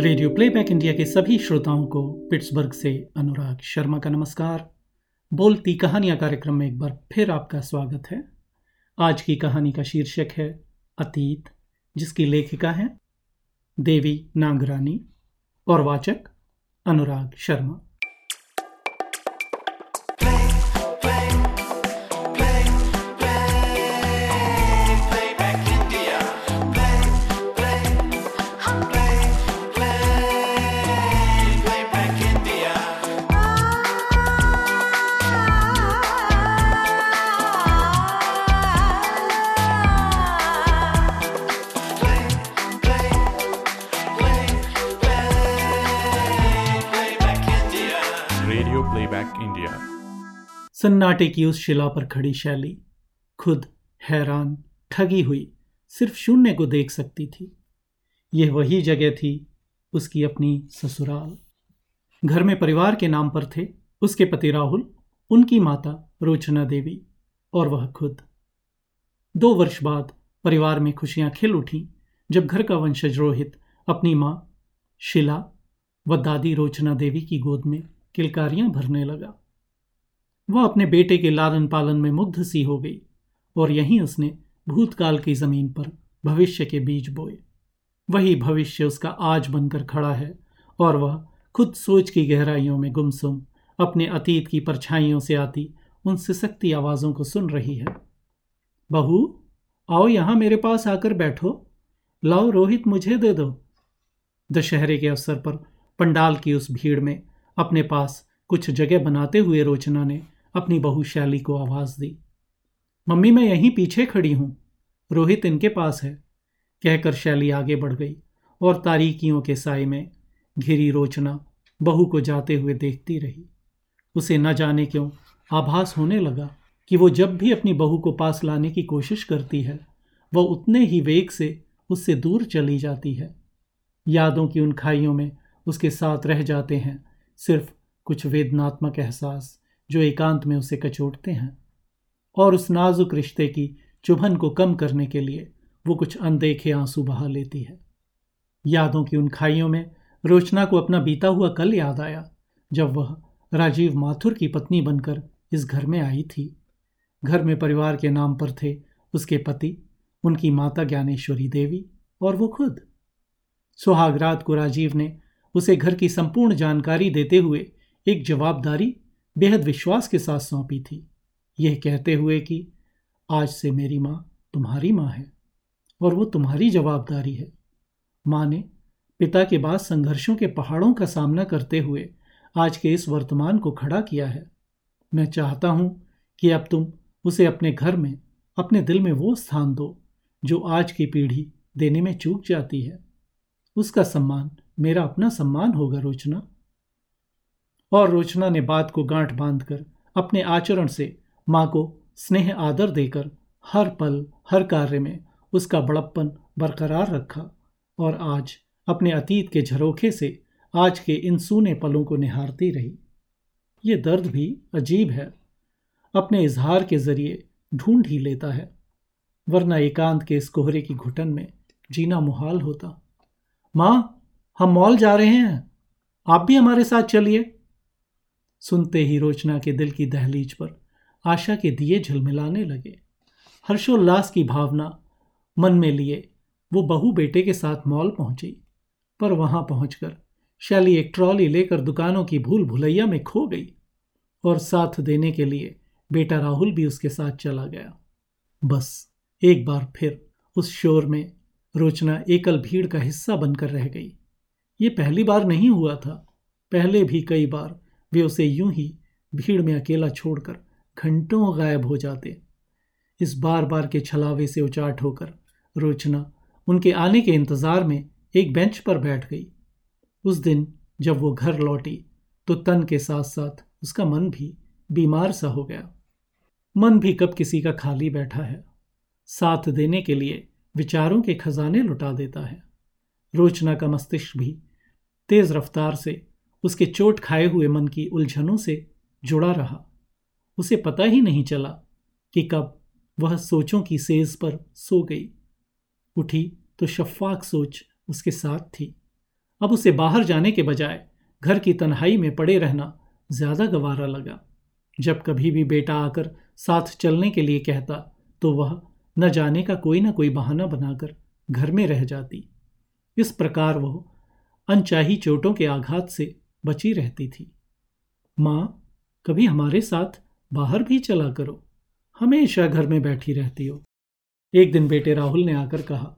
Radio playback India के सभी श्रोताओं को पिट्सबर्ग से अनुराग शर्मा का नमस्कार। बोलती कहानियाँ कार्यक्रम में एक बार फिर आपका स्वागत है। आज की कहानी का शीर्षक है अतीत, जिसकी लेखिका है देवी नागरानी और वाचक अनुराग शर्मा। सन्नाटे की उस शिला पर खड़ी शैली, खुद हैरान, ठगी हुई, सिर्फ़ शून्य को देख सकती थी। यह वही जगह थी उसकी अपनी ससुराल। घर में परिवार के नाम पर थे उसके पति राहुल, उनकी माता रोचना देवी और वह खुद। दो वर्ष बाद परिवार में खुशियाँ खिल उठी जब घर का वंशज रोहित अपनी माँ, शिला व दादी रोचना देवी की गोद में किलकारियाँ भरने लगा। वह अपने बेटे के लालन पालन में मुग्ध सी हो गई और यहीं उसने भूतकाल की ज़मीन पर भविष्य के बीज बोए। वही भविष्य उसका आज बनकर खड़ा है और वह खुद सोच की गहराइयों में गुमसुम, अपने अतीत की परछाइयों से आती उन सिसकती आवाज़ों को सुन रही है। बहू, आओ यहाँ मेरे पास आकर बैठो। लाओ रोहित मुझे दे दो। दशहरे के अवसर पर पंडाल की उस भीड़ में अपने पास कुछ जगह बनाते हुए रोचना ने अपनी बहू शैली को आवाज़ दी। मम्मी, मैं यहीं पीछे खड़ी हूँ। रोहित इनके पास है। कहकर शैली आगे बढ़ गई और तारीकियों के साय में घिरी रोचना बहू को जाते हुए देखती रही। उसे न जाने क्यों आभास होने लगा कि वो जब भी अपनी बहू को पास लाने की कोशिश करती है वह उतने ही वेग से उससे दूर चली जाती है। यादों की उन खाइयों में उसके साथ रह जाते हैं सिर्फ़ कुछ वेदनात्मक एहसास जो एकांत में उसे कचोटते हैं, और उस नाजुक रिश्ते की चुभन को कम करने के लिए वो कुछ अनदेखे आँसू बहा लेती है। यादों की उन खाइयों में रोचना को अपना बीता हुआ कल याद आया, जब वह राजीव माथुर की पत्नी बनकर इस घर में आई थी। घर में परिवार के नाम पर थे उसके पति, उनकी माता ज्ञानेश्वरी देवी, और वो खुद। सुहागरात को राजीव ने उसे घर की संपूर्ण जानकारी देते हुए एक जवाबदारी बेहद विश्वास के साथ सौंपी थी। यह कहते हुए कि, आज से मेरी माँ तुम्हारी माँ है और वो तुम्हारी जवाबदारी है। माँ ने पिता के बाद संघर्षों के पहाड़ों का सामना करते हुए आज के इस वर्तमान को खड़ा किया है। मैं चाहता हूँ कि अब तुम उसे अपने घर में, अपने दिल में वो स्थान दो, जो आज की पीढ़ी देने में चूक जाती है। उसका सम्मान, मेरा अपना सम्मान होगा रोचना। और रोचना ने बात को गांठ बांधकर अपने आचरण से माँ को स्नेह आदर देकर हर पल, हर कार्य में उसका बड़प्पन बरकरार रखा और आज अपने अतीत के झरोखे से आज के इन सूने पलों को निहारती रही। ये दर्द भी अजीब है। अपने इजहार के ज़रिए ढूंढ ही लेता है, वरना एकांत के इस कोहरे की घुटन में जीना मुहाल होता। माँ, हम मॉल जा रहे हैं। आप भी हमारे साथ चलिए। सुनते ही रोचना के दिल की दहलीज पर आशा के दिए झिलमिलाने लगे। हर्षोल्लास की भावना मन में लिए वो बहू बेटे के साथ मॉल पहुँची, पर वहाँ पहुंचकर शैली एक ट्रॉली लेकर दुकानों की भूल भुलैया में खो गई और साथ देने के लिए बेटा राहुल भी उसके साथ चला गया। बस एक बार फिर उस शोर में रोचना एकल भीड़ का हिस्सा बनकर रह गई। ये पहली बार नहीं हुआ था, पहले भी कई बार वे उसे यूँ ही भीड़ में अकेला छोड़कर घंटों गायब हो जाते। इस बार बार के छलावे से उचाट होकर रोचना उनके आने के इंतज़ार में एक बेंच पर बैठ गई। उस दिन जब वो घर लौटी तो तन के साथ साथ उसका मन भी बीमार सा हो गया। मन भी कब किसी का खाली बैठा है। साथ देने के लिए विचारों के खजाने लुटा देता है। रोचना का मस्तिष्क भी तेज रफ्तार से उसके चोट खाए हुए मन की उलझनों से जुड़ा रहा। उसे पता ही नहीं चला कि कब वह सोचों की सेज पर सो गई। उठी तो शफाक सोच उसके साथ थी। अब उसे बाहर जाने के बजाय घर की तन्हाई में पड़े रहना ज़्यादा गवारा लगा। जब कभी भी बेटा आकर साथ चलने के लिए कहता तो वह न जाने का कोई ना कोई बहाना बनाकर घर में रह जाती। इस प्रकार वह अनचाही चोटों के आघात से बची रहती थी। माँ, कभी हमारे साथ बाहर भी चला करो। हमेशा घर में बैठी रहती हो। एक दिन बेटे राहुल ने आकर कहा,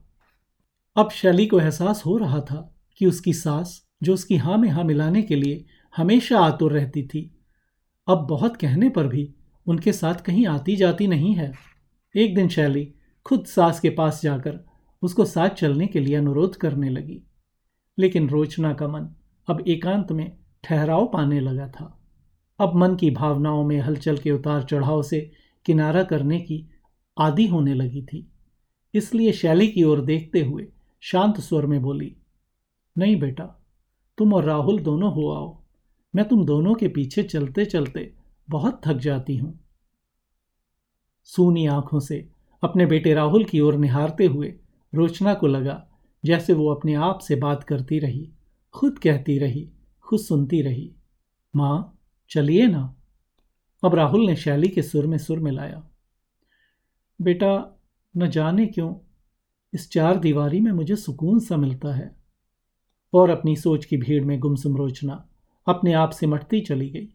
अब शैली को एहसास हो रहा था कि उसकी सास, जो उसकी हाँ में हाँ मिलाने के लिए हमेशा आतुर रहती थी, अब बहुत कहने पर भी उनके साथ कहीं आती जाती नहीं है। एक दिन शैली खुद सास के पास जाकर उसको साथ चलने के लिए अनुरोध करने लगी। लेकिन रोचना का मन अब एकांत में ठहराव पाने लगा था। अब मन की भावनाओं में हलचल के उतार चढ़ाव से किनारा करने की आदि होने लगी थी। इसलिए शैली की ओर देखते हुए शांत स्वर में बोली, नहीं बेटा, तुम और राहुल दोनों हो आओ। मैं तुम दोनों के पीछे चलते चलते बहुत थक जाती हूँ सूनी आँखों से अपने बेटे राहुल की ओर निहारते हुए रोचना को लगा, जैसे वो अपने आप से बात करती रही। खुद कहती रही, खुद सुनती रही, माँ, चलिए ना। अब राहुल ने शैली के सुर में सुर मिलाया, बेटा, न जाने क्यों, इस चार दीवारी में मुझे सुकून सा मिलता है। और अपनी सोच की भीड़ में गुमसुम रोचना अपने आप से मटती चली गई।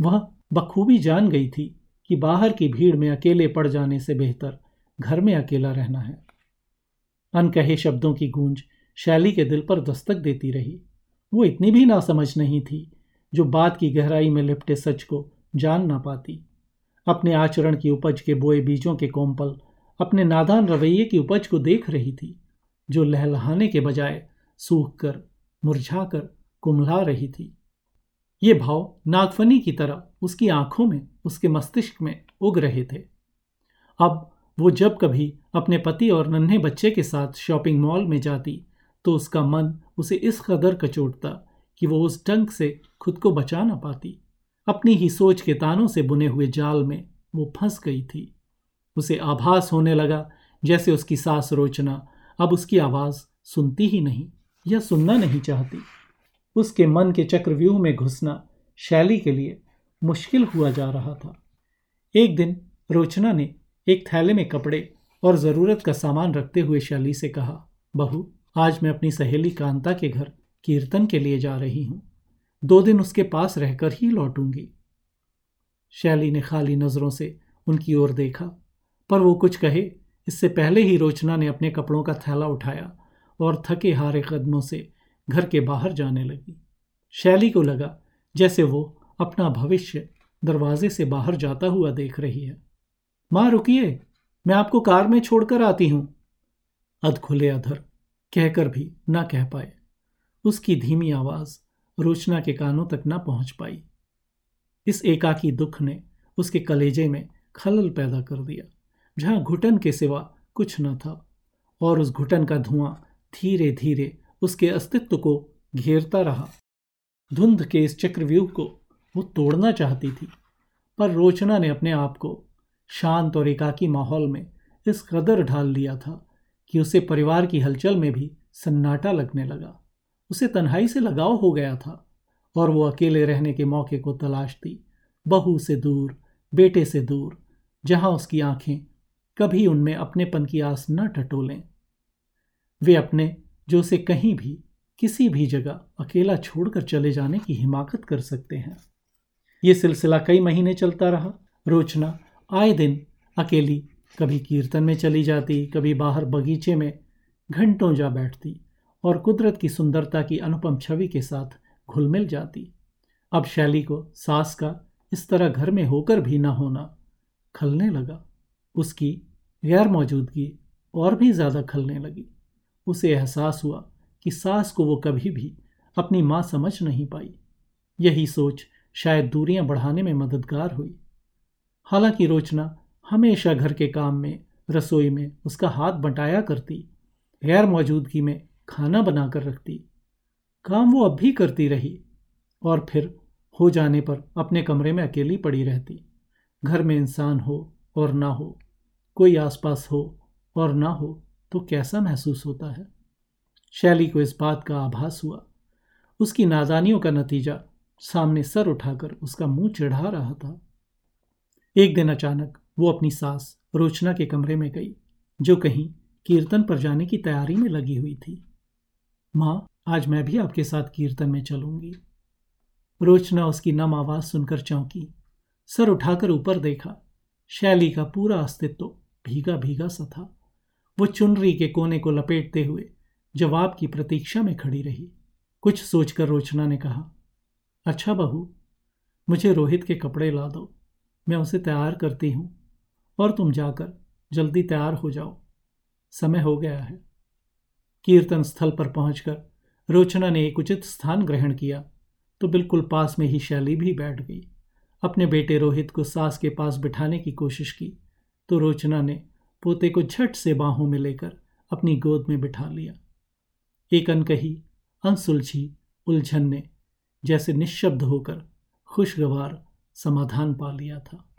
वह बखूबी जान गई थी कि बाहर की भीड़ में अकेले पड़ जाने से बेहतर घर में अकेला रहना है। अनकहे शब्दों की गूंज शैली के दिल पर दस्तक देती रही। वो इतनी भी नासमझ नहीं थी, जो बात की गहराई में लिपटे सच को जान ना पाती। अपने आचरण की उपज के बोए बीजों के कोम्पल अपने नादान रवैये की उपज को देख रही थी, जो लहलहाने के बजाय सूख कर मुरझा कर कुमला रही थी। ये भाव नागफनी की तरह उसकी आँखों में, उसके मस्तिष्क में उग रहे थे। अब वो जब कभी अपने पति और नन्हे बच्चे के साथ शॉपिंग मॉल में जाती तो उसका मन उसे इस कदर कचोटता कि वो उस ढंग से खुद को बचा ना पाती। अपनी ही सोच के तानों से बुने हुए जाल में वो फंस गई थी। उसे आभास होने लगा जैसे उसकी सास रोचना अब उसकी आवाज़ सुनती ही नहीं या सुनना नहीं चाहती। उसके मन के चक्रव्यूह में घुसना शैली के लिए मुश्किल हुआ जा रहा था। एक दिन रोचना ने एक थैले में कपड़े और ज़रूरत का सामान रखते हुए शैली से कहा, बहू आज मैं अपनी सहेली कांता के घर कीर्तन के लिए जा रही हूँ। दो दिन उसके पास रहकर ही लौटूँगी। शैली ने खाली नज़रों से उनकी ओर देखा, पर वो कुछ कहे, इससे पहले ही रोचना ने अपने कपड़ों का थैला उठाया और थके हारे कदमों से घर के बाहर जाने लगी। शैली को लगा जैसे वो अपना भविष्य दरवाजे से बाहर जाता हुआ देख रही है। माँ, रुकिए, मैं आपको कार में छोड़कर आती हूँ। अध खुले अधर कहकर भी ना कह पाए। उसकी धीमी आवाज़ रोचना के कानों तक ना पहुँच पाई। इस एकाकी दुख ने उसके कलेजे में खलल पैदा कर दिया, जहाँ घुटन के सिवा कुछ न था, और उस घुटन का धुआँ धीरे धीरे उसके अस्तित्व को घेरता रहा। धुंध के इस चक्रव्यूह को वो तोड़ना चाहती थी, पर रोचना ने अपने आप को शांत और एकाकी माहौल में इस कदर ढाल लिया था कि उसे परिवार की हलचल में भी सन्नाटा लगने लगा। उसे तन्हाई से लगाव हो गया था और वो अकेले रहने के मौके को तलाशती बहू से दूर, बेटे से दूर, जहाँ उसकी आँखें कभी उनमें अपनेपन की आस न टटोलें। वे अपने, जो उसे कहीं भी, किसी भी जगह अकेला छोड़कर चले जाने की हिमाकत कर सकते हैं। ये सिलसिला कई महीने चलता रहा। रोचना आए दिन अकेली कभी कीर्तन में चली जाती, कभी बाहर बगीचे में, घंटों जा बैठती और कुदरत की सुंदरता की अनुपम छवि के साथ घुल मिल जाती। अब शैली को सास का इस तरह घर में होकर भी न होना खलने लगा। उसकी गैर मौजूदगी और भी ज़्यादा खलने लगी। उसे एहसास हुआ कि सास को वो कभी भी अपनी माँ समझ नहीं पाई। यही सोच शायद दूरियाँ बढ़ाने में मददगार हुई। हालाँकि रोचना हमेशा घर के काम में, रसोई में उसका हाथ बंटाया करती, गैर मौजूदगी में खाना बनाकर रखती। काम वो अब भी करती रही और फिर हो जाने पर अपने कमरे में अकेली पड़ी रहती। घर में इंसान हो और ना हो, कोई आसपास हो और ना हो तो कैसा महसूस होता है? शैली को इस बात का आभास हुआ। उसकी नादानियों का नतीजा सामने सर उठाकर उसका मुँह चढ़ा रहा था। एक दिन अचानक वो अपनी सास रोचना के कमरे में गई, जो कहीं कीर्तन पर जाने की तैयारी में लगी हुई थी। माँ, आज मैं भी आपके साथ कीर्तन में चलूँगी। रोचना उसकी नम आवाज़ सुनकर चौंकी, सर उठाकर ऊपर देखा, शैली का पूरा अस्तित्व भीगा भीगा सा था। वो चुनरी के कोने को लपेटते हुए जवाब की प्रतीक्षा में खड़ी रही। कुछ सोचकर रोचना ने कहा अच्छा बहू, मुझे रोहित के कपड़े ला दो, मैं उसे तैयार करती हूँ। और तुम जाकर जल्दी तैयार हो जाओ। समय हो गया है। कीर्तन स्थल पर पहुंचकर रोचना ने एक उचित स्थान ग्रहण किया तो बिल्कुल पास में ही शैली भी बैठ गई। अपने बेटे रोहित को सास के पास बिठाने की कोशिश की तो रोचना ने पोते को झट से बाहों में लेकर अपनी गोद में बिठा लिया। एक अनकही, अनसुलझी उलझन ने जैसे निशब्द होकर खुशगवार समाधान पा लिया था।